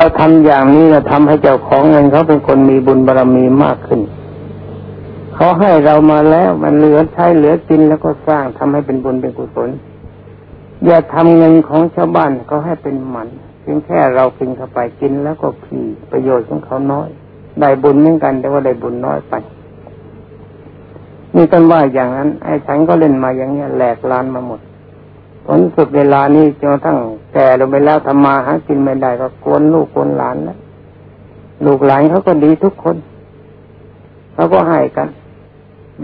เราทำอย่างนี้เราทำให้เจ้าของเงินเขาเป็นคนมีบุญบารรมีมากขึ้น เขาให้เรามาแล้วมันเหลือใช้เหลือกินแล้วก็สร้างทำให้เป็นบุญเป็นกุศล อย่าทำเงินของชาวบ้านเขาให้เป็นหมันเพียงแค่เรากินเข้าไปกินแล้วก็ขี่ประโยชน์ของเขาน้อย ได้บุญเหมือนกันแต่ว่าได้บุญน้อยไปนี่ต้นว่าอย่างนั้น ไอ้ฉันก็เล่นมาอย่างเงี้ยแหลกลานมาหมด ผลสุดเวลานี้จนทั้งแก่ลงไปแล้วทำมาหากินไม่ได้ก็กวนลูกกวนหลานแล้วลูกหลานเขาก็ดีทุกคนเขาก็ให้กัน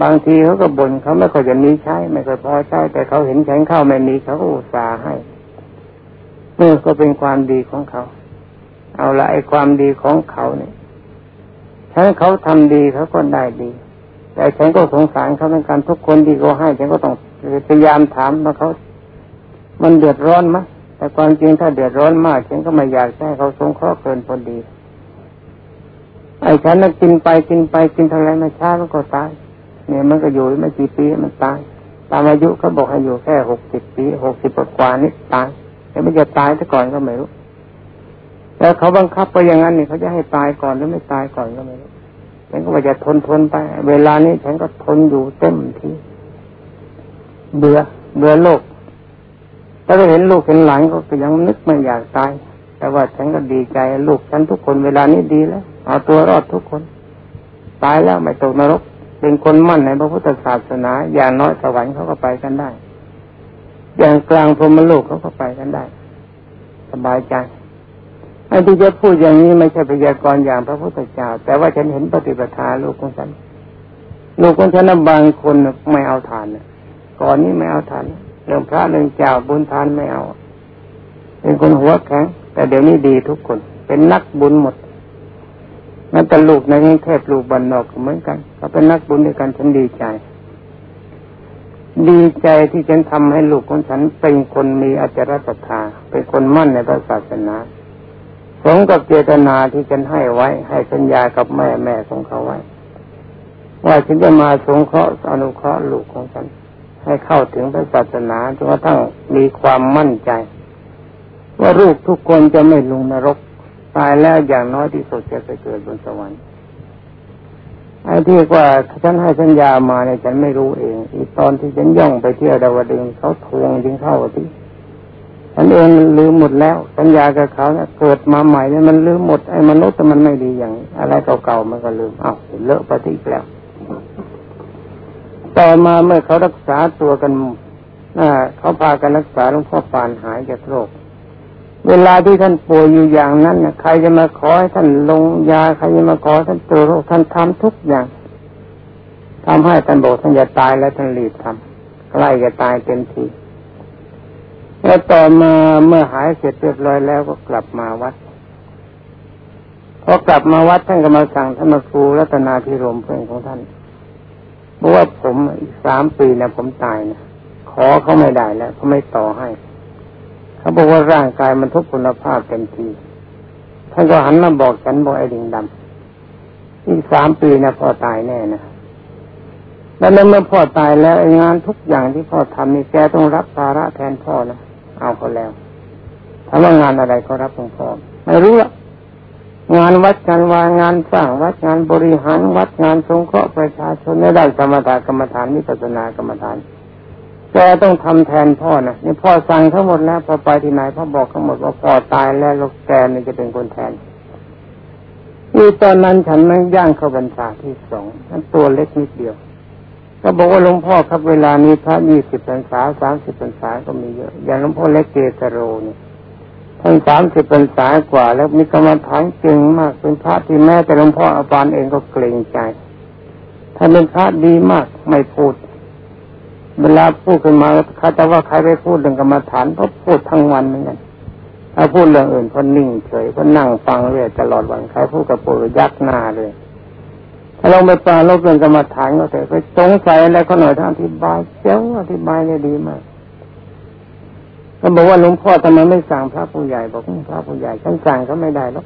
บางทีเขาก็บน่นเขาไม่ค่อยจะมีใช้ ไม่ค่อยพอใช้ แต่เขาเห็นแข็งข้าวไม่มีเขาก็อุตส่าห์ให้เมื่อก็เป็นความดีของเขา เอาละไอ้ความดีของเขาเนี่ยฉันเขาทำดีเขาก็ได้ดี แต่ฉันก็สงสารเขาเหมือนกันทุกคนดีก็ให้ฉันก็ต้องพยายามถามว่าเขา มันเดือดร้อนไหมแต่ความจริงถ้าเดือดร้อนมากฉันก็ไม่อยากให้เขาสงเคราะห์เกินพอดี ไอ้ฉันน่ะกินไปกินไปกินเท่าไรมาช้ามันก็ตาย เนี่ยมันก็อยู่ไม่กี่ปีมันตาย ตามอายุเขาบอกให้อยู่แค่หกสิบปีหกสิบกว่านี่ตายแต่ไม่จะตายซะก่อนก็ไม่รู้แล้วเขาบังคับไปอย่างนั้นนี่เขาจะให้ตายก่อนหรือไม่ตายก่อนก็ไม่รู้ฉันก็ว่าจะทนทนไป เวลานี้ฉันก็ทนอยู่เต็มที่เบื่อเบื่อโลก ถ้าเห็นลูกเห็นหลานก็ยังนึกไม่อยากตาย แต่ว่าฉันก็ดีใจลูกฉันทุกคนเวลานี้ดีแล้วเอาตัวรอดทุกคน ตายแล้วไม่ตกนรก เป็นคนมั่นในพระพุทธศาสนาอย่างน้อยสวรรค์เขาก็ไปกันได้ อย่างกลางพรมโลกเขาก็ไปกันได้ สบายใจไอ้ที่จะพูดอย่างนี้ไม่ใช่พยากรณ์อย่างพระพุทธเจ้า แต่ว่าฉันเห็นปฏิปทาลูกของฉันลูกของฉันบางคนไม่เอาทานก่อนนี้ไม่เอาทาน เรื่องพระเรื่องเจ้าบุญทานไม่เอา เป็นคนหัวแข็ง แต่เดี๋ยวนี้ดีทุกคน เป็นนักบุญหมดนั่นแต่ลูกในกรุงเทพลูกบันนอกเหมือนกันเขาเป็นนักบุญด้วยกันฉันดีใจ ดีใจที่ฉันทำให้ลูกของฉันเป็นคนมีอาจารย์ศรัทธาเป็นคนมั่นในพระศาสนาสมกับเจตนาที่ฉันให้ไว้ ให้สัญญากับแม่แม่ของเขาไว้ ว่าฉันจะมาสงเคราะห์อนุเคราะห์ลูกของฉัน ให้เข้าถึงพระศาสนาจนกระทั่งมีความมั่นใจ ว่าลูกทุกคนจะไม่ลงนรก ตายแล้วอย่างน้อยที่สุดจะไปเกิดบนสวรรค์ไอ้ที่ว่าฉันให้สัญญามาเนี่ยฉันไม่รู้เอง อีตอนที่ฉันย่องไปเที่ยวดาวดึงเขาทวงยิงเข้าที่ฉันเองลืมหมดแล้ว สัญญากับเขาเนี่ยเกิดมาใหม่เนี่ยมันลืมหมดไอ้มนุษย์แต่มันไม่ดีอย่าง อะไรเก่าๆมันก็ลืมอ้าวเลอะปฏิแล้ว ต่อมาเมื่อเขารักษาตัวกันเขาพากันรักษาหลวงพ่อปานหายจากโรค เวลาที่ท่านป่วยอยู่อย่างนั้นใครจะมาขอให้ท่านลงยาใครจะมาขอท่านตัวโรคท่านทำทุกอย่างทำให้ท่านบอกท่านจะตายแล้วท่านรีบทำใกล้จะตายเต็มทีแล้วต่อมาเมื่อหายเสร็จเรียบร้อยแล้วก็กลับมาวัดพอกลับมาวัดท่านก็มาสั่งท่านมาครูรัตนาพิรมเพื่อนของท่าน บอกว่าผมอีกสามปีนะผมตายนะขอเขาไม่ได้แล้วเขาไม่ต่อให้ เขาบอกว่าร่างกายมันทุกคุณภาพเต็มทีท่านก็หันมาบอกฉันบอกไอ้ดิงดำอีกสามปีนะพ่อตายแน่นะแล้วเมื่อพ่อตายแล้วงานทุกอย่างที่พ่อทำนี่แกต้องรับภาระแทนพ่อนะเอาเขาแล้วทำว่างานอะไรเขารับของพ่อไม่รู้ละ งานวัดงานวางงานสร้างวัดงานบริหารวัดงานสงเคราะห์ประชาชนในด้านกรรมฐานกรรมฐานนิพพานากรรมฐานแกต้องทำแทนพ่อนะนี่พ่อสั่งทั้งหมดแล้วพอไปที่ไหนพ่อบอกทั้งหมดว่าพ่อตายแล้วลูกแกนี่จะเป็นคนแทนนี่ตอนนั้นฉันนั่งย่างเข้าบรรษาที่สองนั้นตัวเล็กนิดเดียว ก็บอกว่าหลวงพ่อครับเวลานี้พระยี่สิบพรรษาสามสิบพรรษาก็มีเยอะอย่างหลวงพ่อเล็กเกสโรเนี่ย ท่านสามสิบเป็นสายกว่า แล้วมีกรรมฐานเก่งมาก เป็นพระที่แม้แต่หลวงพ่ออาบานเองก็เกรงใจท่านเป็นพระดีมากไม่พูด เวลาพูดขึ้นมาถ้าจะว่าใครไปพูดเรื่องกรรมฐานก็พูดทั้งวันเหมือนกันถ้าพูดเรื่องอื่นก็นิ่งเฉยก็นั่งฟังเรื่อยตลอดวันใครพูดกับปูยักหน้าเลยถ้าเราไปปลาลบเรื่องกรรมฐานก็แต่ไปสงสัยอะไรเขาหน่อยท่านอธิบายเจ้าอธิบายเนี่ยดีมาก เขาบอกว่าหลวงพ่อทำไมไม่สั่งพระผู้ใหญ่ บอกพระผู้ใหญ่ฉันสั่งเขาไม่ได้หรอก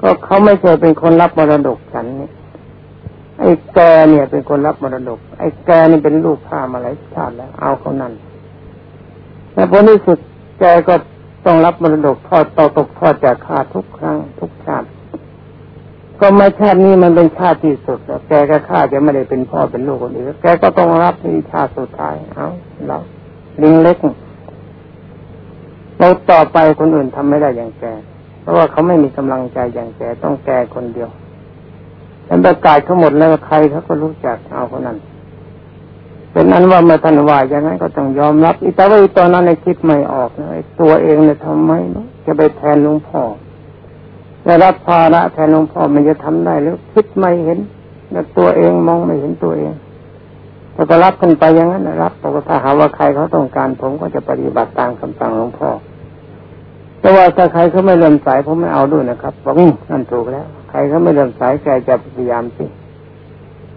ก็เขาไม่เคยเป็นคนรับมรดกฉันนี่ไอ้แกเนี่ยเป็นคนรับมรดก ไอ้แกนี่เป็นลูกข้ามาหลายชาติแล้ว เอาเขานั่นแต่พอที่สุดแกก็ต้องรับมรดกทอดต่อตกทอดจากข้าทุกครั้งทุกชาติ ก็ไม่ชาตินี้มันเป็นชาติที่สุดแล้วแกกับข้าจะไม่ได้เป็นพ่อเป็นลูกคนอื่นแกก็ต้องรับในชาติสุดท้าย เอาเราลิงเล็ก เราต่อไปคนอื่นทำไม่ได้อย่างแก เพราะว่าเขาไม่มีกำลังใจอย่างแกต้องแกคนเดียวฉันประกาศเขาหมดแล้วใครเขาก็รู้จักเอาคนนั้นเป็นนั้นว่าเมื่อท่านว่าอย่างนั้นก็ต้องยอมรับอีแต่ว่าตอนนั้นในคิดไม่ออกนะตัวเองเนี่ยทำไมเนาะจะไปแทนหลวงพ่อจะรับภาระแทนหลวงพ่อมันจะทำได้หรือคิดไม่เห็นแล้วตัวเองมองไม่เห็นตัวเองแต่ก็รับกันไปอย่างนั้นรับแต่ถ้าหาว่าใครเขาต้องการผมก็จะปฏิบัติตามคำสั่งหลวงพ่อ แต่ว่าถ้าใครเขาไม่เริ่มสายผมไม่เอาด้วยนะครับบอกนั่นถูกแล้ว ใครเขาไม่เริ่มสายแกจะพยายามสิ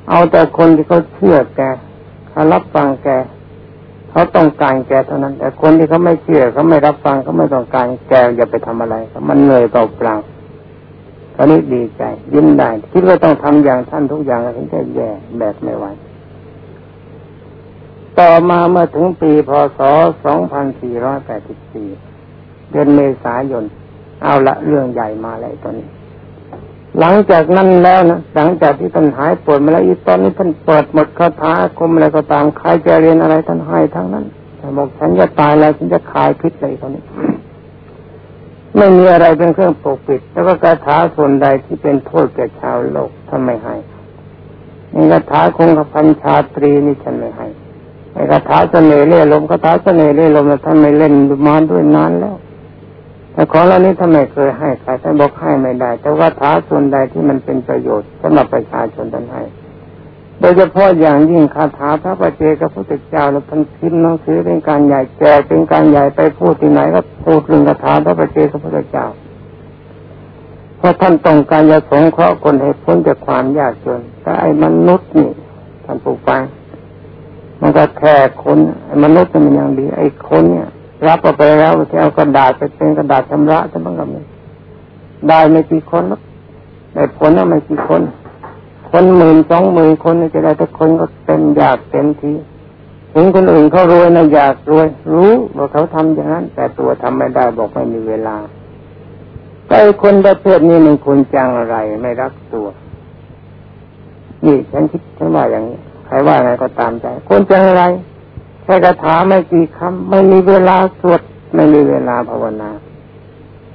เอาแต่คนที่เขาเชื่อแกเขารับฟังแกเขาต้องการแกเท่านั้น แต่คนที่เขาไม่เชื่อเขาไม่รับฟังเขาไม่ต้องการแกอย่าไปทำอะไรมันเหนื่อยเปล่าตอนนี้ดีใจ ยิ้มได้คิดว่าต้องทำอย่างท่านทุกอย่างถึงจะแย่แบบไม่ไหวต่อมาเมื่อถึงปีพศ 2484 เดือนเมษายน เอาละเรื่องใหญ่มาแล้วตอนนี้ หลังจากนั้นแล้วนะหลังจากที่ท่านหายปวดมาแล้วอีตอนนี้ท่านเปิดหมดคาถาคมอะไรก็ตามใครจะเรียนอะไรท่านให้ทั้งนั้นแต่บอกฉันจะตายแล้วฉันจะคลายพิษเลยตอนนี้ไม่มีอะไรเป็นเครื่องปกปิด แล้วก็คาถาส่วนใดที่เป็นโทษแก่ชาวโลกท่าไม่ให้ในคาถาคงกพันชาตรีนี่ฉันไม่ให้ในคาถาเสน่ห์เล่ลมคาถาเสน่ห์เล่ลมท่านไม่เล่นมาด้วยนานแล้ว แต่ของเหล่านี้ท่าไมเคยให้ใครท่านบอกให้ไม่ได้ แต่ว่าท้าส่วนใดที่มันเป็นประโยชน์สำหรับประชาชนท่านให้ โดยเฉพาะอย่างยิ่งคาถาพระประเจกับพระพุทธเจ้าแล้วท่านพิมพ์หนังสือเป็นการใหญ่แจกเป็นการใหญ่ไปพูดที่ไหนก็พูดเรื่องคาถาพระประเจกับพระพุทธเจ้าเพราะท่านต้องการจะสงเคราะห์คนให้พ้นจากความยากจนแต่ไอ้มนุษย์นี่ท่านผู้ฟังมันก็แค่คนไอ้มนุษย์มันยังดี ไอ้คนเนี่ย รับเอาไปแล้วจะเอากระดาษไปเป็นกระดาษชำระจะบ้างกับนี้ได้ไม่กี่คนแล้วได้ผลแล้วไม่กี่คน คนหมื่นสองหมื่นคนจะได้ทุกคนก็เต็มอยากเต็มทีถึงคนอื่นเขารวยนะอยากรวย รู้ว่าเขาทำอย่างนั้น แต่ตัวทำไม่ได้บอกไม่มีเวลาไอ้คนประเภทนี้มันควรจังอะไรไม่รักตัว นี่ฉันคิดฉันว่าอย่างนี้ใครว่าไงก็ตามใจคนจังอะไร แค่คาถาไม่กี่คำไม่มีเวลาสวดไม่มีเวลาภาวนา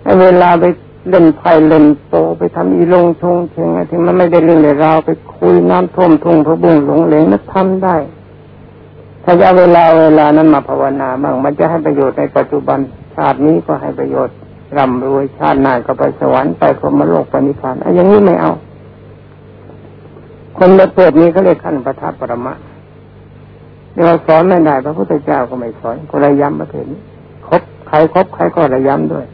ให้เวลาไปเล่นไพ่เล่นโตไปทำอีลงชงเชงอะไรที่มันไม่ได้เรื่องเลยเราไปคุยน้ำท่วมทุ่งพระบุ้งหลงเหลงนั้นทำได้ ถ้าจะเวลาเวลานั้นมาภาวนาบ้างมันจะให้ประโยชน์ในปัจจุบันชาตินี้ก็ให้ประโยชน์ร่ำรวยชาติหน้าก็ไปสวรรค์ไปพรมโลกไปนิพพานอ้อย่างนี้ไม่เอา คนประเภทนี้เขาเรียกขั้นประทับปรมะ เราสอนไม่ได้พระพุทธเจ้าก็ไม่สอนก็ระย้ำมาถึงคบใครคบใครก็ระย้ำด้วย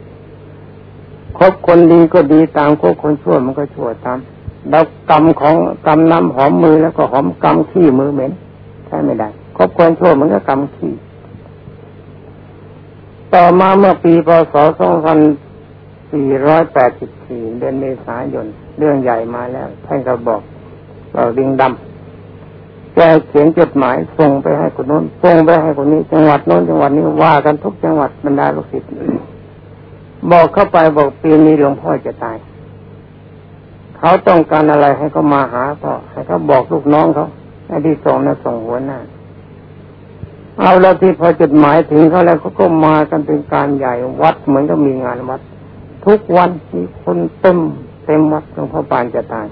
คบคนดีก็ดีตามคบคนชั่วมันก็ชั่วตามเรากรรมของกรรมน้ำหอมมือแล้วก็หอมกรรมขี้มือเหม็นใช่ไม่ได้คบคนชั่วมันก็กรรมขี้ต่อมาเมื่อปีพศ 2484 เดือนเมษายน เรื่องใหญ่มาแล้ว ท่านก็บอกเราดิงดำ แกเขียนจดหมายส่งไปให้คนโน้นส่งไปให้คนนี้ จังหวัดโน้นจังหวัดนี้ว่ากันทุกจังหวัดบรรดาลูกศิษย์บอกเข้าไปบอกปีนี้หลวงพ่อจะตาย เขาต้องการอะไรให้เขามาหาก็ให้เขาบอกลูกน้องเขาไอ้ที่ส่งนะส่งหัวหน้าเอาแล้วที่พอจดหมายถึงเขาแล้วเขาก็มากันเป็นการใหญ่วัดเหมือนกับมีงานวัด ทุกวันมีคนเต็มเต็มวัดหลวงพ่อปานจะตาย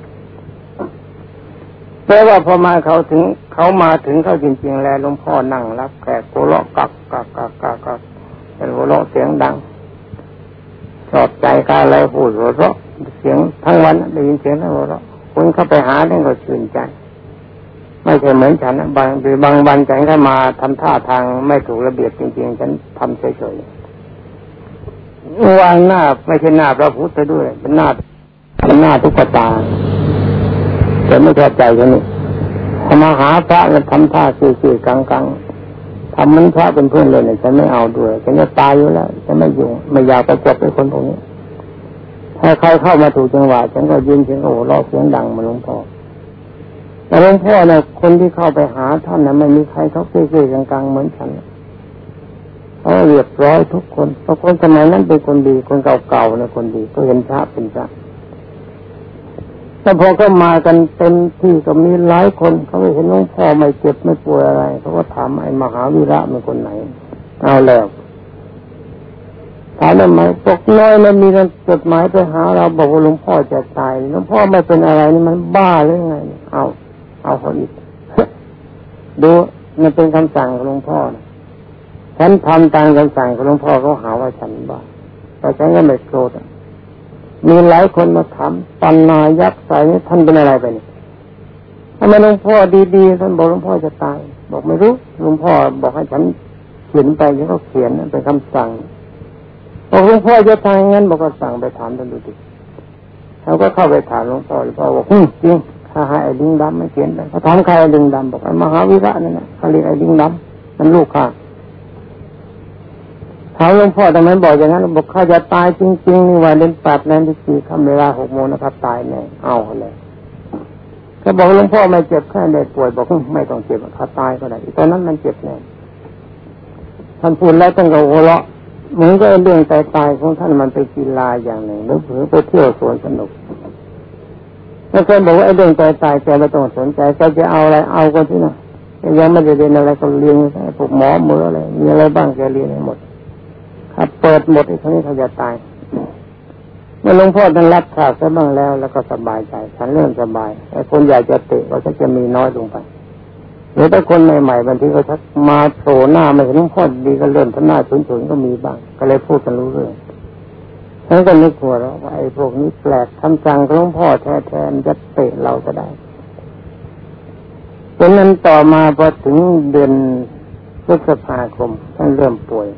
แต่ว่าพอมาเขาถึงเขามาถึงเขาจริงๆแล้วหลวงพ่อนั่งรับแขกโกโลกักกักกักกักกักเป็นโกโลเสียงดังชอบใจกาอะไรพูดหัวเราะเสียงทั้งวันได้ยินเสียงทั้งหัวเราะคุณเข้าไปหาเนี่ยก็ชื่นใจ ไม่ใช่เหมือนฉันบางบางวันฉันก็มาทำท่าทางไม่ถูกระเบียบจริง ๆ ฉันทำเฉยๆวางหน้าไม่ใช่หน้าพระพุทธด้วยเป็นหน้าเป็นหน้าทุกตา แต่ไม่เข้าใจกันนี่พอมาหาพระแล้วทำท่าซื่อๆกลางๆทำมันพระเป็นเพื่อนเลยเนี่ยฉันไม่เอาด้วยฉันจะตายอยู่แล้วฉันไม่อยู่ไม่อยากไปจบไปคนตรงนี้ถ้าใครเข้ามาถูกจังหวะฉันก็ยินเสียงโอ้ร้องเสียงดังมาหลวงพ่อแต่หลวงพ่อเนี่ยคนที่เข้าไปหาท่านน่ะไม่มีใครเขาซื่อๆกลางๆเหมือนฉันเขาเรียบร้อยทุกคนเพราะคนสมัยนั้นเป็นคนดีคนเก่าๆนะคนดีก็เห็นพระเป็นพระ แต่พอก็มากันเต็มที่ก็มีหลายคนเขาไม่เห็นหลวงพ่อไม่เจ็บไม่ป่วยอะไรเขาก็ถามไอ้มหาวิระเป็นคนไหน เอาแล้วถามทำไมปกน้อยมันมีจดหมายไปหาเราบอกว่าหลวงพ่อจะตายหลวงพ่อไม่เป็นอะไรนี่มันบ้าหรือไง เอาเอาเขาอีกดูมันเป็นคำสั่งของหลวงพ่อนะฉันทำตามคำสั่งของหลวงพ่อเขาหาว่าฉันบ้าแต่ฉันก็ไม่โกรธ มีหลายคนมาถามปันนายักษ์ใส่นี่ท่านเป็นอะไรไปนี่ทำไมหลวงพ่อดีๆท่านบอกหลวงพ่อจะตาย บอกไม่รู้หลวงพ่อบอกให้ฉันเขียนไปฉันก็เขียนเป็นคำสั่งบอกหลวงพ่อจะตายงั้นบอกก็สั่งไปถามท่านดูดิเขาก็เข้าไปถามหลวงพ่อหลวงพ่อบอกจริงถ้าให้ไอ้ลิงดำไม่เขียนไปเขาถามใครไอ้ลิงดำบอกไอ้มหาวิระนั่นนะเขาเรียกไอ้ลิงดำมันลูกข้า ถามหลวงพ่อทำไมบอกอย่างนั้นบอกข้าจะตายจริงๆนี่วันเล่นปัดนั้นที่สี่คำเวลาหกโมงนะครับตายแน่เอาเลยเขาบอกหลวงพ่อไม่เจ็บแค่เด็กป่วยบอกไม่ต้องเจ็บถ้าตายก็ได้ตอนนั้นมันเจ็บแน่ท่านพูดแล้วตั้งแต่หัวเราะเหมือนก็เรื่องตายตายของท่านมันเป็นกีฬาอย่างหนึ่งหรือเผือไปเที่ยวสวนสนุกแล้วคนบอกว่าไอ้เรื่องตายตายแกไม่ต้องสนใจแกจะเอาอะไรเอากันที่นะยังไม่ได้เรียนอะไรก็เรียนพวกหมอมืออะไรมีอะไรบ้างแกเรียนให้หมด ครับเปิดหมดไอ้ครั้นี้เขาจะตาย เมื่อหลวงพ่อท่านรับข่าวซะบ้างแล้ว แล้วก็สบายใจฉันเริ่มสบายไอ้คนอยากจะเตะก็จะมีน้อยลงไปหรือถ้าคนใหม่ๆบางทีก็ชักมาโผล่หน้ามาเห็นหลวงพ่อดีก็เริ่มท่านหน้าฉุนๆก็มีบ้าง ก็เลยพูดกันรู้เรื่องฉันก็นึกหัวแล้วว่าไอ้พวกนี้แปลกทำจังหลวงพ่อแท้ๆจะเตะเราก็ได้จนนั้นต่อมาพอถึงเดือนพฤษภาคมท่านเริ่มป่วย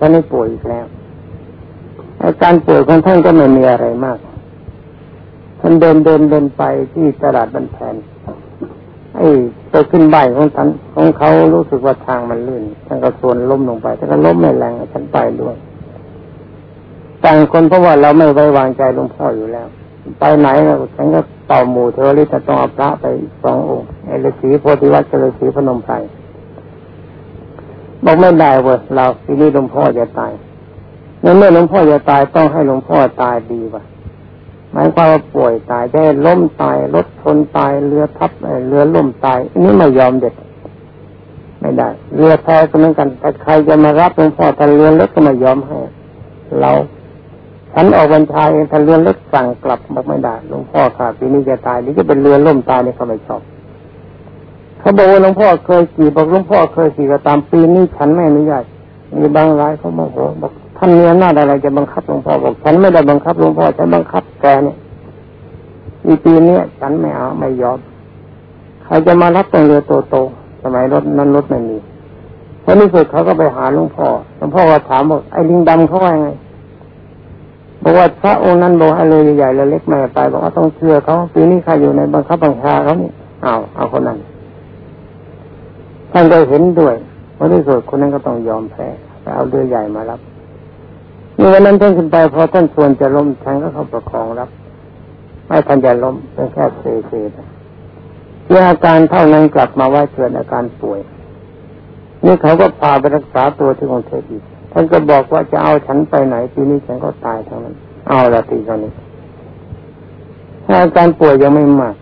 ท่านนี้ป่วยอีกแล้วอาการป่วยของท่านก็ไม่มีอะไรมาก ท่านเดินเดินเดินไปที่ตลาดบันแทนไอ้ไปขึ้นใบของท่านของเขารู้สึกว่าทางมันลื่นท่านก็ส่วนล้มลงไปท่านก็ล้มไม่แรงฉันไปด้วยต่างคนเพราะว่าเราไม่ไว้วางใจหลวงพ่ออยู่แล้ว ไปไหนเราฉันก็ต่อหมู่เทวริตต้องเอาพระไปสององค์ไอ้ฤาษีโพธิวัตรฤาษีพนมไพร บอกไม่ได้เว้ยเราทีนี้หลวงพ่อจะตายเมื่อหลวงพ่อจะตายต้องให้หลวงพ่อตายดีวะหมายความว่าป่วยตายได้ล้มตายรถชนตายเรือทับเรือล่มตายอันนี้ไม่ยอมเด็ดไม่ได้ เรือแพก็เหมือนกันแต่ใครจะมารับหลวงพ่อถ้าเรือเล็กก็ไม่ยอมให้ เราฉันออกบัญชาเองถ้าเรือเล็กสั่งกลับบอกไม่ได้หลวงพ่อค่ะปีนี้จะตายนี่จะเป็นเรือล่มตายนี่เขาไม่ชอบ เขาบอกว่าหลวงพ่อเคยขี่บอกหลวงพ่อเคยขี่ก็ตามปีนี้ฉันไม่อนุญาตมีบางรายเขาโมโหบอกท่านมีอำนาอะไรจะบังคับหลวงพ่อบอกฉันไม่ได้บังคับหลวงพ่อฉันบังคับแกเนี่ยอีปีนี้ฉันไม่เอาไม่ยอมใครจะมารับตรงเรือโตๆสมัยรถนั้นรถไม่มีพอที่สุดเขาก็ไปหาหลวงพ่อ หลวงพ่อก็ถามบอกไอ้ลิงดำเขาว่าไง บอกว่าพระองค์นั้นบอกให้เลยใหญ่เลยเล็กไม่ไป บอกว่าต้องเชื่อเขาปีนี้ใครอยู่ในบังคับบังคาเขานี่เอาเอาคนนั้น ท่านก็เห็นด้วยพอที่สุดคนนั้นก็ต้องยอมแพ้ไปเอาเรือใหญ่มารับเมื่อวันนั้นท่านขึ้นไปพอท่านควรจะล้มท่านก็เข้าประคองรับ ไม่ทันจะล้มเป็นแค่เซเซที่อาการเท่านั้นกลับมาว่าเกิดอาการป่วย นี่เขาก็พาไปรักษาตัวที่กรุงเทพอีกท่านก็บอกว่าจะเอาฉันไปไหนปีนี้ฉันก็ตายทั้งนั้น เอาละทีเท่านี้อาการป่วยยังไม่มาก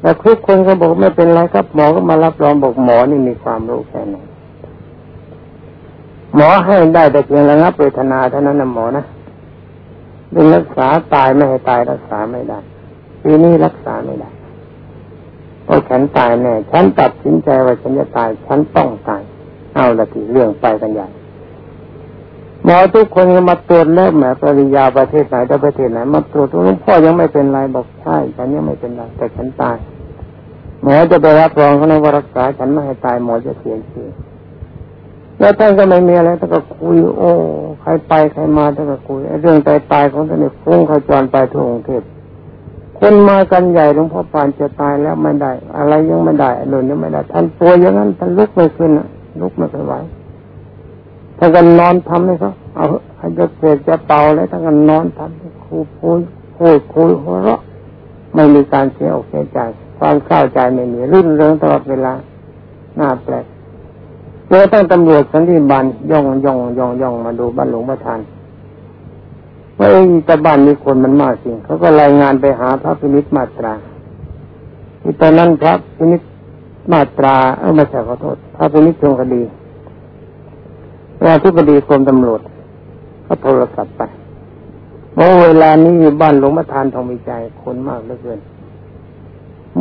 แต่ทุกคนก็บอกไม่เป็นไรครับ หมอก็มารับรองบอกหมอนี่มีความรู้แค่ไหนหมอให้ได้แต่เพียงระงับเวทนาเท่านั้นนะหมอนะเรื่องรักษาตายไม่ให้ตายรักษาไม่ได้ปีนี้รักษาไม่ได้เพราะฉันตายแน่ฉันตัดสินใจว่าฉันจะตาย ฉันต้องตาย เอาละทีเรื่องไปกันใหญ่หมอทุกคนมาตรวจแล้วแหมปริยาประเทศไหนแต่ประเทศไหนมาตรวจหลวงพ่อยังไม่เป็นไรบอกใช่ฉันยังไม่เป็นไรแต่ฉันตาย หมอจะไปรับรองเขาในวารักษาฉันไม่ให้ตายหมอจะเสียชีวิตแล้วท่านก็ไม่มีอะไรท่านก็คุยโอ้ใครไปใครมาท่านก็คุยเรื่องตายตายของท่านนี่ยฟุ้งขจรไปทั่วกรุงเทพคนมากันใหญ่หลวงพ่อปานจะตายแล้วไม่ได้ อะไรยังไม่ได้หนุนยังไม่ได้ท่านป่วยอย่างนั้นท่านลุกไม่ขึ้นลุกไม่ไหวท่านก็นอนทำเลยเขาเอาให้จะเกิดจะเป่าแล้วท่านก็นอนทำคูพูดพูดคุยหัวเราะไม่มีการเสียอกเสียใจ ความเข้าใจไม่มีรื่นเริงตลอดเวลาน่าแปลกเจอตั้งตำรวจสันติบาลย่องย่องย่องย่องมาดูบ้านหลวงประธานว่าไอ้ตะบ้านมีคนมันมากจริงเขาก็รายงานไปหาพระพินิจมาตราที่ตอนนั้นพระพินิจมาตราเออม่ใช่ขอโทษพระพินิจชงคดีว่าที่บดีกรมตำรวจก็โทรศัพท์ไปว่าเวลานี้บ้านหลวงประธานทองมีใจคนมากเหลือเกิน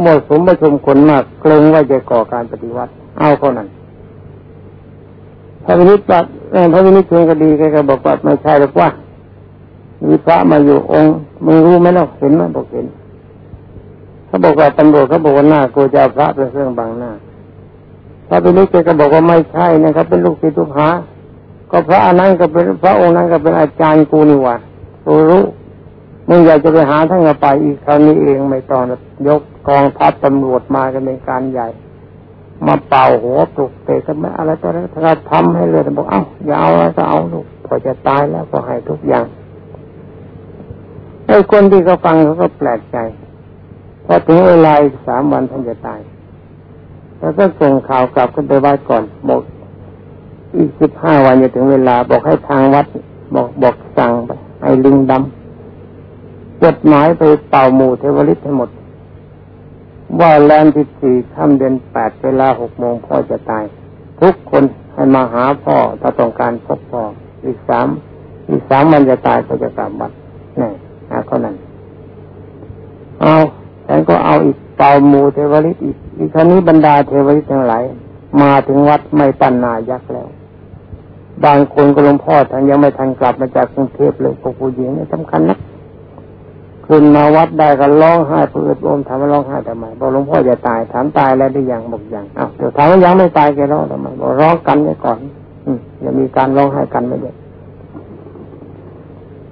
หมดสมประชุมคนมากเกรงว่าจะก่อการปฏิวัติ เอาเท่านั้นพระวินิจจัดพระวินิจเชิงคดีแกก็บอกว่าไม่ใช่หรอกว่ามีพระมาอยู่องค์มึงรู้ไหมเนาะเห็นไหมบอกเห็นเขาบอกว่าตำรวจเขาบอกว่าหน้ากูจะเอาพระเป็นเครื่องบังหน้าพระวินิจแก็บอกว่าไม่ใช่นะครับ เป็นลูกศิษย์ลูกหาก็พระอนั้นก็เป็นพระองค์นั้นก็เป็นอาจารย์กูนี่ว่ากูรู้ มึงอยากจะไปหาท่านก็ไปอีกคราวนี้เองไม่ต้องยกกองทัพตำรวจมากันเป็นการใหญ่ มาเป่าหัวปลุกเตะกันไม่อะไรต่ออะไรถ้าทำให้เลยบอกเอ้าอย่าเอาแล้วก็เอาลูกพอจะตายแล้วก็ให้ทุกอย่างไอ้คนที่เขาฟังเขาก็แปลกใจพอถึงเวลาสามวันท่านจะตาย แล้วก็ส่งข่าวกลับกันไปไว้ก่อนบอกอีกสิบห้าวันจะถึงเวลาบอกให้ทางวัด บอกบอกสั่งไปไอ้ลิงดำ จดหมายไปเป่าหมู่เทวฤทธิ์ให้หมด ว่าแลนที่สี่ค่ำเดือนแปดเวลาหกโมงพ่อจะตาย ทุกคนให้มาหาพ่อถ้าต้องการพบพ่ออีกสามอีกสามวันจะตายก็จะกลับบัดนี่หาเขานั้น เอาฉันก็เอาอีกเป่าหมู่เทวฤทธิ์อีกอีกครั้นี้บรรดาเทวฤทธิ์ทั้งหลายมาถึงวัดไม่ปันนายักษ์แล้วบางคนก็หลวงพ่อท่านยังไม่ทันกลับมาจากกรุงเทพเลยพวกผู้หญิงนี่สำคัญนะ ขึ้นมาวัดได้ก็ร้องไห้เพื่อโอมถามว่าร้องไห้ทำไมบอกหลวงพ่อจะตายถามตายแล้วหรือยังบอกยังอ้าวเดี๋ยวถามว่ายังไม่ตายแกร้องทำไมบอกร้องกันไว้ก่อน อืมอย่ามีการร้องไห้กันไม่ได้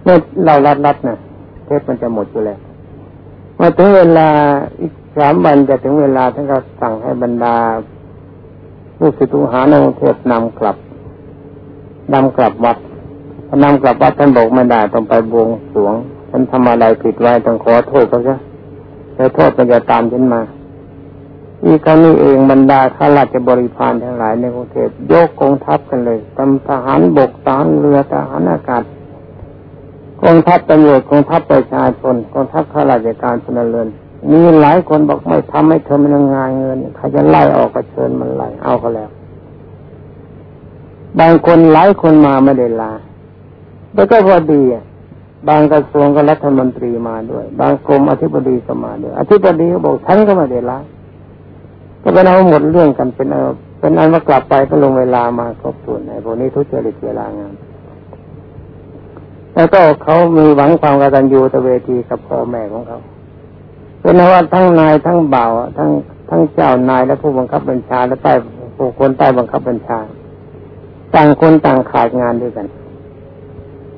เมื่อเรารัดรัดนะเทปมันจะหมดอยู่แล้วมาถึงเวลาอีกสามวันจะถึงเวลาท่านก็สั่งให้บรรดาลูกศิษย์ลูหาในกรุงเทพนำกลับนำกลับวัดนำกลับวัดท่านบอกไม่ได้ต้องไปบวงสรวง ฉันทำอะไรผิดไว้ต้องขอโทษเขาซะแต่โทษมันจะตามฉันมา อีกครั้งนี้เองบรรดาข้าราชบริพารทั้งหลายในกรุงเทพยกกองทัพกันเลยตำทหารบกทหารเรือทหารอากาศกองทัพตำรวจกองทัพประชาชนกองทัพข้าราชการพลเรือนมีหลายคนบอกไม่ทำให้เธอมันงานเงินใครจะไล่ออกก็เชิญมันไล่เอาก็แล้ว บางคนหลายคนมาไม่ได้ลาแล้วก็พอดี บางกระทรวงก็รัฐมนตรีมาด้วย บางกรมอธิบดีก็มาด้วย อธิบดีก็บอกฉันก็ไม่ได้ลาก็เป็นเอาหมดเรื่องกันเป็นเอาเป็นอันว่ากลับไปก็ลงเวลามาครบถ้วนไอ้พวกนี้ทุจริตเวลางานแล้วก็เขามีหวังความกตัญญูตะเวทีกับพ่อแม่ของเขาเป็นว่าทั้งนายทั้งบ่าวทั้งทั้งเจ้านายและผู้บังคับบัญชาและใต้ผู้คนใต้บังคับบัญชา ต่างคนต่างขาดงานด้วยกัน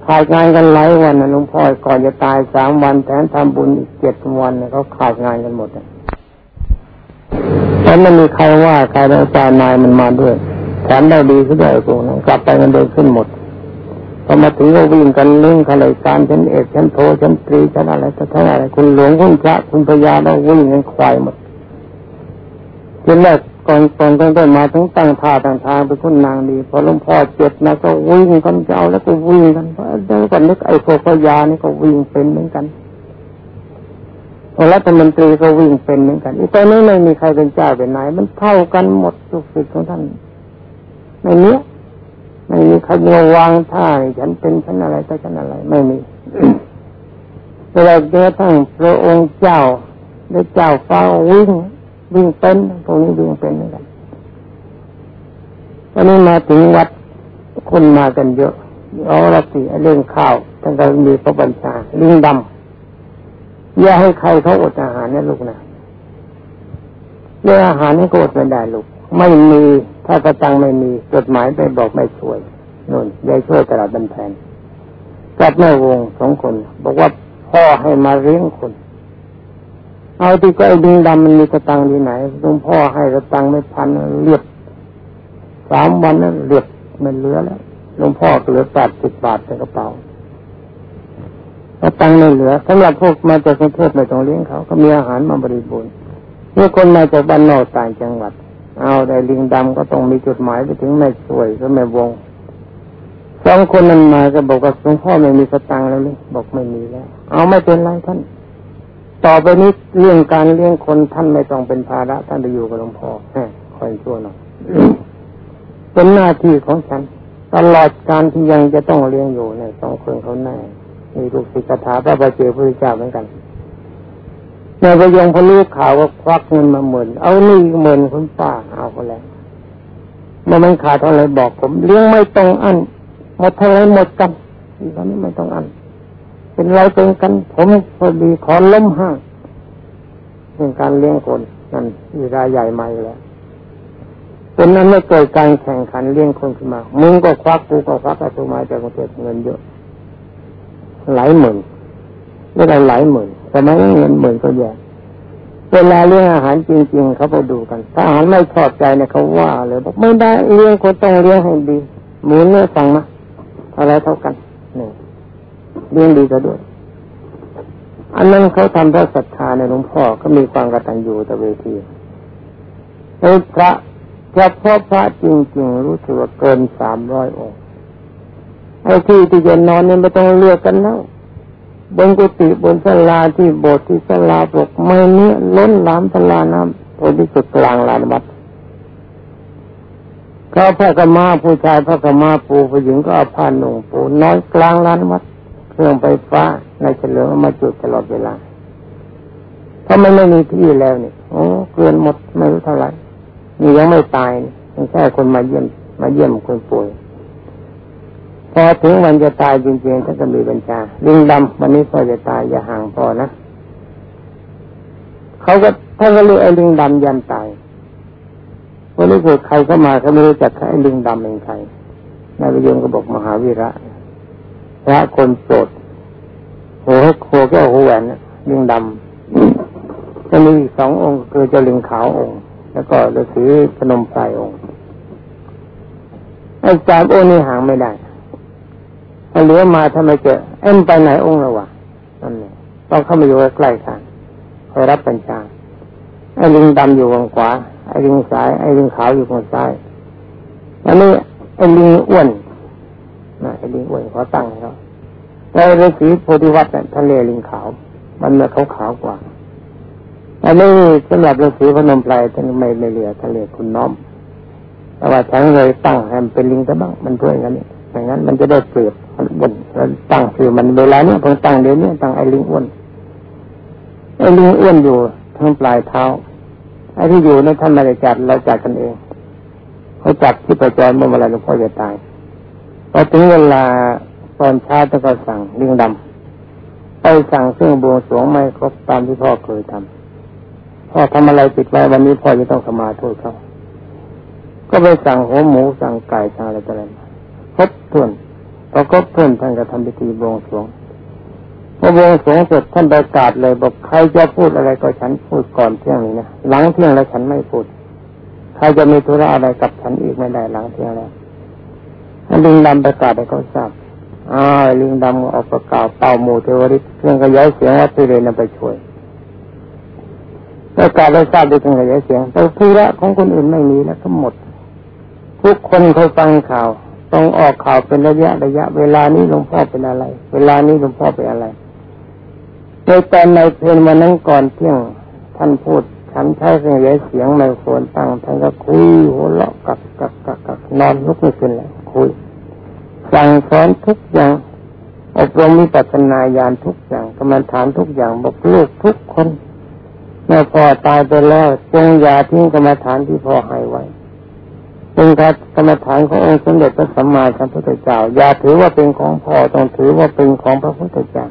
ขาดงานกันหลายวันนะหลวงพ่อก่อนจะตายสามวันแทนทำบุญอีกเจ็ดวันเนี่ยเขาขาดงานกันหมดแต่ไม่มีใครว่าใครแล้วจานายมันมาด้วยแถมได้ดีขึ้นด้วยกูนะกลับไปมันเดินขึ้นหมดพอมาถึงก็วิ่งกันเรื่องขลายการชั้นเอกชั้นโทชั้นตรีชั้นอะไรทั้งอะไรคุณหลวงคุณพระคุณพญาเราวิ่งกันควายหมดทีแรก กอนก่อนก็ได้มาทั้งตั้งท่าตั้งทางไปคุณนางดีพอหลวงพ่อเจ็บนะก็วิ่งกันจะเอาแล้วก็วิ่งกันแล้วก็นึกไอ้พวกพญานี่ก็วิ่งเป็นเหมือนกันพอรัฐมนตรีก็วิ่งเป็นเหมือนกันอีกตอนนี้ไม่มีใครเป็นเจ้าเป็นนายมันเท่ากันหมดทุกสิ่งของท่านในเนี้ยไม่มีใครมาวางท่าฉันเป็นฉันอะไรแต่ฉันอะไร ไม่มีเวลาเจอทั้งพระองค์เจ้าและเจ้าฟ้าวิ่ง วิ่งเป็นตรงนี้วิ่งเป็นเหมือนกันตอนนี้มาถึงวัดคนมากันเยอะเอาละสิเรื่องข้าวท่านก็มีพระบัญชาลิงดำอย่าให้ใครเขาอดอาหารนะลูกนะเรื่องอาหารนี่ก็อดไม่ได้ลูก ไม่มีถ้ากระตังไม่มีจดหมายไปบอกไม่ช่วยนุ่นยายช่วยตลาดบันแทนกับแม่วงสองคน บอกว่าพ่อให้มาเลี้ยงคน เอาที่ก็ไอ้ดิงดำมันมีกระตังที่ไหนหลวงพ่อให้กระตังไม่พันเรียบสามวันนั้นเรียบมันเหลือแล้วหลวงพ่อเหลือแปดสิบบาทในกระเป๋ากระตังไม่เหลือสำหรับพวกมาจากกรุงเทพไม่ต้องเลี้ยงเขาก็มีอาหารมาบริบูรณ์นี่คนมาจากบ้านนอกต่างจังหวัด เอาแต่ลิงดำก็ต้องมีจุดหมายไปถึงแม่ช่วยก็แม่วงสองคนนั้นมาก็บอกว่าหลวงพ่อไม่มีสตังแล้วนี่บอกไม่มีแล้ว เอาไม่เป็นไรท่าน ต่อไปนี้เรื่องการเลี้ยงคนท่านไม่ต้องเป็นภาระท่านไปอยู่กับหลวงพ่อแหมคอยชั่วหน่อยเป็นหน้าที่ของฉัน ตลอดการที่ยังจะต้องเลี้ยงอยู่เนี่ยสองคนเขาแน่มีลูกศิษย์คาถาพระบาเจ้าพระเจ้าเหมือนกันนายประยงพอรู้ข่าวว่าควักเงินมาหมื่นเอานี่หมื่นคุณป้าเอาไปแล้วเมื่อมันขาดเท่าไรบอกผม เลี้ยงไม่ต้องอันหมดเท่าไรหมดกันอีกตอนนี้ไม่ต้องอัน เป็นไรเป็นกัน ผมพอดีขอล้มห้างเป็นการเลี้ยงคนนั่นอีรายใหญ่ใหมาแล้วเป็นนั้นไม่เกิดการแข่งขันเลี้ยงคนขึ้นมา มึงก็ควักกูก็ควักอาตุมาจากกรุงเทพเงินเยอะหลายหมื่นไม่ได้หลายหมื่นแต่ไม่เงินหมื่นก็แย่เวลาเลี้ยงอาหารจริง ๆเขาไปดูกันถ้าอาหารไม่ชอบใจเนี่ยเขาว่าเลยบอกไม่ได้เลี้ยงคนต้องเลี้ยงให้ดีหมูเนื้อสั่งมาอะไรเท่ากัน เลี้ยงดีก็ด้วย อันนั้นเขาทำเพราะศรัทธาในหลวงพ่อก็มีความกตัญญูต่อเวทีไอ้พระเฉพาะพระจริงๆรู้สึกว่าเกินสามร้อยองค์ไอ้ที่ที่จะนอนเนี่ยไม่ต้องเลือกกันแล้วบนกุฏิบนสลาที่โบสถ์ที่สลาบอกไม่เนี้ยล้นล้ำสลาน้ำบนที่สุดกลางลานวัดก็พระกมาผู้ชายพระกมาปูผู้หญิงก็เอาผ้าหนุ่งปูน้อยกลางลานวัด เครื่องไฟฟ้าในเฉลิมมาจุดตลอดเวลาถ้ามันไม่มีที่แล้วนี่โอ้เกินหมดไม่รู้เท่าไหร่นี่ยังไม่ตายนี่แค่คนมาเยี่ยม มาเยี่ยมคนป่วยพอถึงวันจะตายจริงๆท่านก็มีบัญชาลิงดำวันนี้พ่อจะตายอย่าห่างพ่อนะเขาก็ท่านก็เรียกไอ้ลิงดำยันตายวันนี้เกิดใครเข้ามาเขาไม่รู้จักไอ้ลิงดำเป็นใครนายวิยงก็บอกมหาวีระ พระคนโปรดโหโคแก้วโหแหวนลิงดำจะมีสององค์คือเจ้าลิงขาวองค์ แล้วก็ฤาษีพนมไพรองค์ไอ้จามองค์นี้ห่างไม่ได้ถ้าเหลือมาทำไมเจอเอ็นไปไหนองค์ละวะนั่นเองต้องเข้ามาอยู่ใกล้กันคอยรับปัญชาไอ้ลิงดำอยู่ฝั่งขวาไอ้ลิงซ้ายไอ้ลิงขาวอยู่ฝั่งซ้ายอันนี้ไอ้ลิงอ้วนนะไอ้ลิงอ้วนเขาตั้งเขาแล้วฤาษีโพธิวัตรทะเลลิงขาว มันเนื้อขาวขาวกว่า อันนี้สำหรับฤาษีพนมไพรท่านไม่ไม่เหลือทะเลคุณน้อม แต่ว่าฉันเลยตั้งให้มันเป็นลิงซะบ้างมันด้วยกันนี่อย่างนั้นมันจะได้เปรียบบนตั้งคือมันเวลาเนี้ยผมตั้งเดี๋ยวนี้ตั้งไอ้ลิงอ้วนไอ้ลิงอ้วนอยู่ทั้งปลายเท้าไอ้ที่อยู่ในท่านไม่ได้จัดเราจัดกันเองเขาจัดที่ประจรเมื่อเวลาหลวงพ่อจะตายพอถึงเวลา ตอนเช้าต้องก็สั่งลิงดำไปสั่งเครื่องบวงสรวงไม่ครบตามที่พ่อเคยทำพ่อทำอะไรปิดไว้วันนี้พ่อจะต้องสมาโทษเขาก็ไปสั่งหัวหมูสั่งไก่สั่งอะไรต่ออะไรครบถ้วนพอครบถ้วนท่านก็ทำพิธีบวงสรวงพอบวงสรวงเสร็จท่านประกาศเลยบอกใครจะพูดอะไรก็ฉันพูดก่อนเที่ยงนี้นะหลังเที่ยงแล้วฉันไม่พูด ใครจะมีธุระอะไรกับฉันอีกไม่ได้หลังเที่ยงแล้วลิงดำประกาศให้เขาทราบ อ่าลิงดำออกประกาศเป่าหมูเทวริตเครื่องขยายเสียงว่าที่เรนไปช่วยประกาศได้ทราบด้วยเครื่องขยายเสียงแต่ธุระของคนอื่นไม่มีแล้วทั้งหมด ทุกคนเขาฟังข่าว ต้องออกข่าวเป็นระยะระยะ เวลานี้หลวงพ่อเป็นอะไร เวลานี้หลวงพ่อเป็นอะไรในตอนในเพลนวันนั้นก่อนเที่ยงท่านพูดฉันใช้เสียงเสียงไมโครตั้งท่านก็คุยหัวเราะกับกับกับกับนอนลุกไม่ขึ้นเลยคุย สั่งสอนทุกอย่าง อบรมมีปัจนาญาณทุกอย่างกรรมฐานทุกอย่างบอกลูกทุกคนแม่พ่อตายไปแล้วจงอย่าทิ้งกรรมฐานที่พ่อให้ไว้เป็นการกรรมฐานขององค์สมเด็จพระสัมมาสัมพุทธเจ้าอย่าถือว่าเป็นของพ่อต้องถือว่าเป็นของพระพุทธเจ้า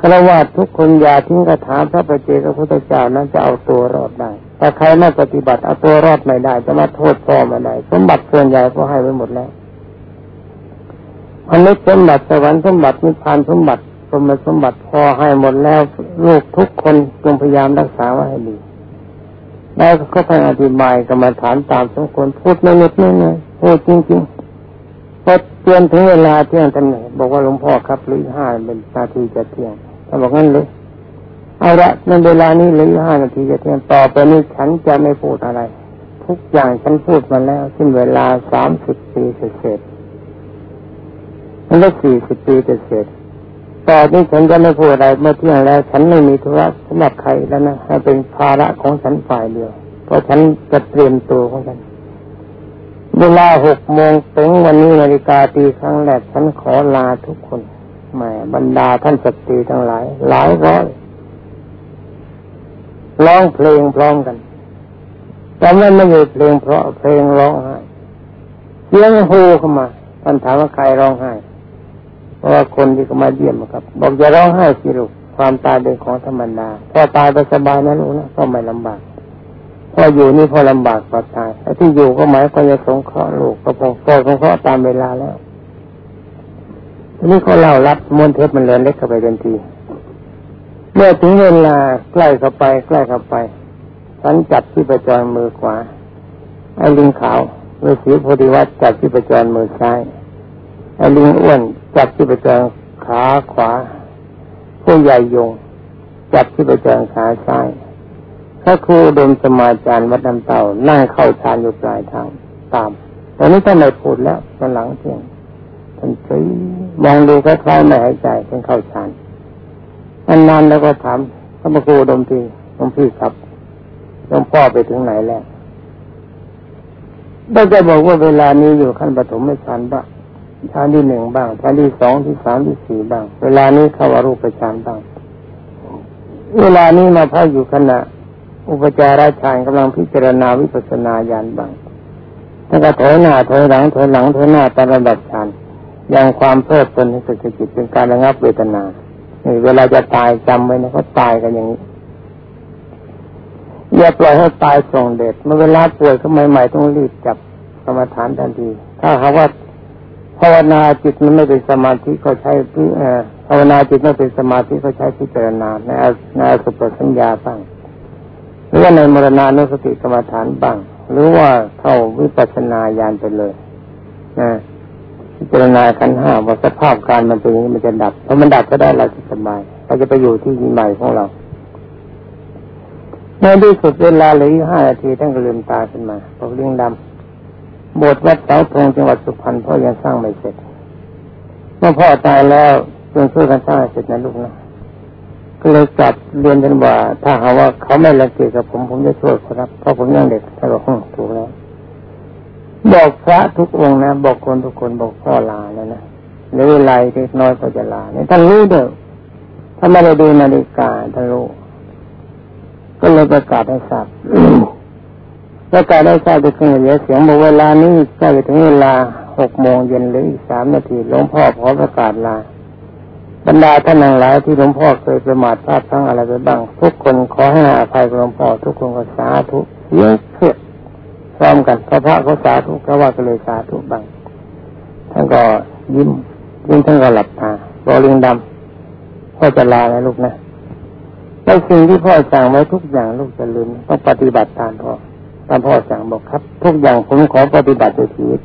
คารวะทุกคนอย่าทิ้งคาถาพระประเจกพระพุทธเจ้านั้นจะเอาตัวรอดได้แต่ใครไม่ปฏิบัติเอาตัวรอดไม่ได้จะมาโทษพ่อม่ได้สมบัติส่วนใหญ่ก็ให้ไว้หมดแล้ว มนุษย์สมบัติสวรรค์สมบัตินิพพานสมบัติสมบัติสมบัติพอให้หมดแล้วลูกทุกคนจงพยายามรักษาไว้ให้ดีแล้วก็ท่านอธิบายกรรมฐานตามสมควรพูดไม่เล็กไม่น้อยพูดจริงๆพอเตือนถึงเวลาเที่ยงท่านบอกว่าหลวงพ่อครับหรือห้าเป็นนาทีจะเที่ยงท่านบอกงั้นเลยเอาละในเวลานี้เหลือห้านาทีจะเที่ยงต่อไปนี้ฉันจะไม่พูดอะไร ทุกอย่างฉันพูดมาแล้วสิ้นเวลาสามสิบปีเสร็จ มันก็สี่สิบปีเสร็จต่อนี้ฉันจะไม่พูดอะไรเมื่อเที่ยงแล้ว ฉันไม่มีธุระสำหรับใครแล้วนะให้เป็นภาระของฉันฝ่ายเดียว เพราะฉันจะเตรียมตัวของฉันเวลาหกโมงถึงวันนี้นาฬิกาตีครั้งแรกฉันขอลาทุกคนแหมบรรดาท่านสตรีทั้งหลาย หลายร้อยร้องเพลงพร้อมกันแต่ไม่ไม่ใช่เพลงเพราะเพลงร้องไห้เสียงโฮเข้ามาท่านถามว่าใครร้องไห้ เพราะว่าคนที่เขามาเยี่ยมครับ บอกอย่าร้องไห้สิลูกความตายเป็นของธรรมดาพอตายไปสบายนะลูกนะก็ไม่ลำบากพออยู่นี่พอลำบากก็ตายไอ้ที่อยู่ก็หมายความจะสงเคราะห์ลูกก็พอก็สงเคราะห์ตามเวลาแล้วทีนี้เขาเล่ารับมวนเทปมันเลือนเล็กเข้าไปทันทีเมื่อถึงเวลาใกล้เข้าไป ใกล้เข้าไปฉันจับที่ประจรมือขวาไอ้ลิงขาวฤาษีโพธิวัตรจับที่ประจรมือซ้ายไอ้ลิงอ้วนจับที่ประจรขาขวา ผู้ใหญ่ยง จับที่ประจรขาซ้ายพระครูดมสมาจารย์วัดน้ำเต่านั่งเข้าฌานอยู่ปลายทางตามตอนนี้ท่านไม่พูดแล้วตอนหลังเที่ยงท่านเฉยมองดูคล้ายๆไม่หายใจท่านเข้าฌานนานๆแล้วก็ถามพระครูดมทีหลวงพี่ครับหลวงพ่อไปถึงไหนแล้วได้จะบอกว่าเวลานี้อยู่ขั้นปฐมไม่ชันบ้าง ชั้นที่หนึ่งบ้างชั้นที่สองที่สามที่สี่บ้าง เวลานี้เข้าวารูปฌานบ้าง เวลานี้มาพักอยู่ขณะ อุปจาราฌานกำลังพิจารณาวิปัสสนาญาณบ้างถ้าก็ถอยหน้าถอยหลังถอยหลังถอยหน้าตามระดับฌานอย่างความเพลิดเพลินในสติจิตเป็นการระงับเวทนาเวลาจะตายจำไว้นะเขาตายกันอย่างนี้อย่าปล่อยให้ตายส่งเด็ดเมื่อเวลาป่วยก็ใหม่ๆต้องรีบจับสมาทานทันที ถ้าหากว่า ภาวนาจิตมันไม่เป็นสมาธิเขาใช้ภาวนาจิตไม่เป็นสมาธิเขาใช้พิจารณาในในสุปสัญญาบ้างหรือว่าในมรณานุสติสมาทานบ้าง หรือว่าเข้าวิปัสสนาญาณไปเลยนะพิจารณาขันห้าว่าสภาพการมันเป็นอย่างนี้มันจะดับพอมันดับก็ได้เราจะสบายเราจะไปอยู่ที่ใหม่ของเราในที่สุดเวลาเหลือห้านาทีท่านก็ลืมตาขึ้นมาบอกเรื่องดำ บทวัดเสาธงจังหวัดสุพรรณพ่อยังสร้างไม่เสร็จ เมื่อพ่อตายแล้วจงช่วยกันสร้างเสร็จนะลูกนะก็เลยกลับเรียนกันว่า ถ้าหาว่าเขาไม่รังเกียจกับผมผมจะช่วยครับเพราะผมยังเด็กท่านบอกถูกแล้วบอกพระทุกองนะ บอกคนทุกคนบอกพ่อลาแล้วนะหรือเวลาเล็กน้อยก็จะลาเนี่ยท่านรู้เด้อถ้าไม่ได้ดูนาฬิกาท่านรู้ก็เลยประกาศให้ทราบ ประกาศให้ทราบด้วยเครื่องเสียงบอกเวลานี้ใกล้ถึงเวลาหกโมงเย็นหรืออีกสามนาทีหลวงพ่อขอประกาศลาบรรดาท่านทั้งหลายที่หลวงพ่อเคยประมาทพลาดทั้งอะไรไปบ้าง ทุกคนขอให้อภัยหลวงพ่อทุกคนก็สาธุเสียงเพื่อพร้อมกันพระพระเขาสาธุก็ว่าก็เลยสาธุบ้างท่านก็ยิ้มยิ้มท่านก็หลับตาบอลิงดำพ่อจะลาแล้วลูกนะในสิ่งที่พ่อสั่งไว้ทุกอย่างลูกจะลืมต้องปฏิบัติตามพ่อ ตามพ่อสั่งบอกครับ ทุกอย่างผมขอปฏิบัติในชีวิต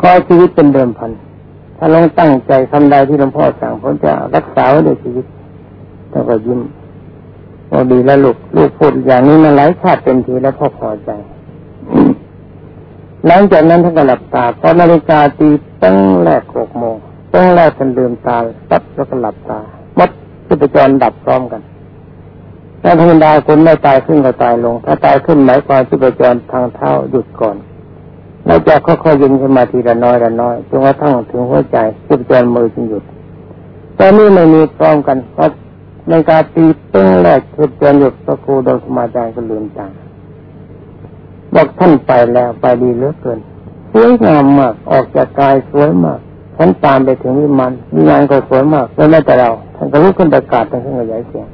ขอชีวิตเป็นเดิมพัน ถ้าลองตั้งใจทำใดที่หลวงพ่อสั่งผมจะรักษาไว้ในชีวิตแล้วก็ยิ้มพอดีแล้วลูกลูกพูดอย่างนี้มาหลายชาติเป็นทีแล้วพ่อพอใจหลังจากนั้นท่านก็หลับตาพอนาฬิกาตีตั้งแรกหกโมงตั้งแรกท่านลืมตาปั๊บแล้วก็หลับตาชีพจรดับพร้อมกัน ถ้าธรรมดาคนไม่ตายขึ้นก็ตายลง ถ้าตายขึ้นหมายความชีพจรทางเท้าหยุดก่อนแล้วจะค่อยๆยิงขึ้นมาทีละน้อยละน้อยจนกระทั่งถึงหัวใจชีพจรมือจึงหยุดตอนนี้ไม่มีพร้อมกันเพราะในการตีเป้งแรกชีพจรหยุดพระครูดยสมาจารย์ก็ลืมตาบอกท่านไปแล้วไปดีเหลือเกินสวยงามมากออกจากกายสวยมากฉันตามไปถึงวิมานวิมานก็สวยมากแล้วแม้แต่เราท่านก็ลุกขึ้นประกาศเป็นเครื่องขยายเสียง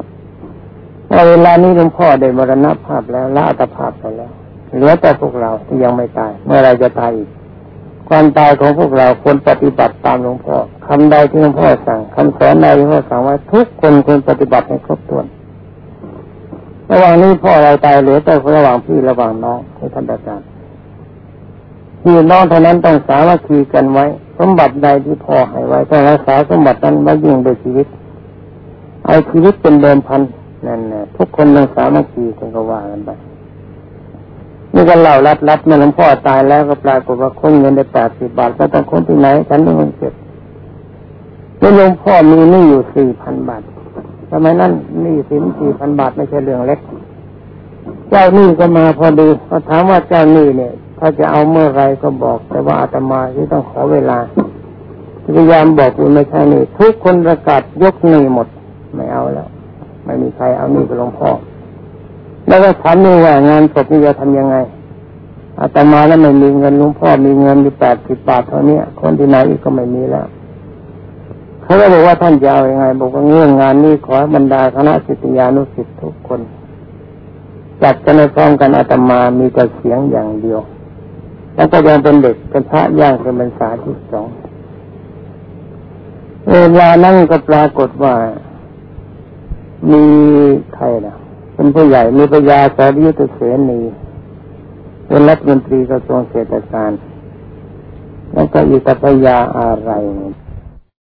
เวลานี้หลวงพ่อได้มรณภาพแล้วละอัตภาพไปแล้วเหลือแต่พวกเราที่ยังไม่ตาย เมื่อไรจะตายอีกความตายของพวกเราควรปฏิบัติตามหลวงพ่อคำใดที่หลวงพ่อสั่งคำสอนใดที่หลวงพ่อสั่งว่าทุกคนควรปฏิบัติให้ครบถ้วนระหว่างนี้พ่อเราตายเหลือแต่ระหว่างพี่ระหว่างน้องให้ท่านอาจารย์พี่น้องเท่านั้นต้องสามัคคีกันไว้ สมบัติใดที่พ่อให้ไว้ต้องรักษาสมบัตินั้นไว้ยิ่งโดยชีวิตเอาชีวิตเป็นเดิมพัน นั่นนะทุกคนต้องสามัคคีกันก็ว่ากันไปนี่ก็เล่ารัดรัดเมื่อหลวงพ่อตายแล้วก็ปรากฏว่าคนเงินได้แปดสิบบาทก็ต้องคนที่ไหนฉันต้องเงินเก็บนี่หลวงพ่อมีหนี้อยู่สี่พันบาทสมัยนั้นหนี้สินสี่พันบาทไม่ใช่เรื่องเล็ก เจ้าหนี้ก็มาพอดีก็ถามว่าเจ้าหนี้เนี่ย ถ้าจะเอาเมื่อไรก็บอก แต่ว่าอาตมาที่ต้องขอเวลาพยายามบอกคุณไม่ใช่หนี่ทุกคนประกาศยกหนี้หมดไม่เอาแล้ว ไม่มีใครเอานี้กับหลวงพ่อ แล้วก็ถามนี่ว่างานศพนี่จะทำยังไงอาตมาแล้วไม่มีเงินหลวงพ่อมีเงินอยู่แปดสิบบาทเท่านี้คนที่ไหนอีกก็ไม่มีแล้วเขาก็บอกว่าท่านจะเอาอยัางไง บอกว่าเงื่อนงานนี้ขอบรรดาคณะสิทธิานุสิทธิ์ทุกคนจัดกันในพร้อมกันอาตมามีแต่เสียงอย่างเดียว แล้วก็ยังเป็นเด็กเป็นพระย่างเป็นบรรษาที่สองเวลานั่งก็ปรากฏว่า มีใครนะเป็นผู้ใหญ่มีพญาสาริยุทธเสนีเป็นรัฐมนตรีกระทรวงเศรษฐการ แล้วก็อีกพญาอะไรเนี่ย